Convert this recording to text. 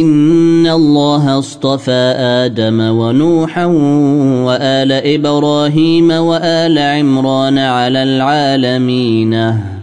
إن الله اصطفى آدم ونوحا وآل إبراهيم وآل عمران على العالمين